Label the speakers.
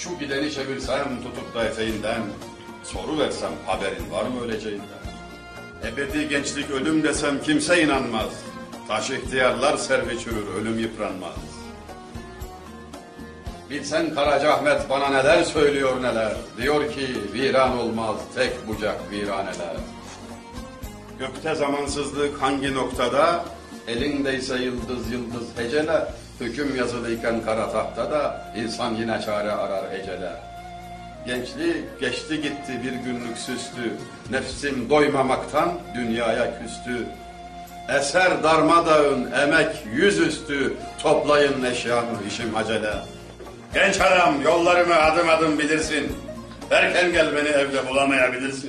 Speaker 1: Şu gideni çevirsem tutup da eteğinden, soru versem haberin var mı öleceğinden? Ebedi gençlik ölüm desem kimse inanmaz. Taş ihtiyarlar servi çürür, ölüm yıpranmaz. Bilsen Karacaahmet bana neler söylüyor neler. Diyor ki viran olmaz tek bucak viraneler. Gökte zamansızlık hangi noktada? Elindeyse yıldız yıldız hecele. Hüküm yazılıyken kara tahtada insan yine çare arar ecele. Gençlik geçti gitti bir günlük süstü. Nefsim doymamaktan dünyaya küstü. Eser darmadağın emek yüzüstü. Toplayın eşyamı işim acele. Genç adam yollarımı adım adım bilirsin. Erken gel beni evde bulamayabilirsin.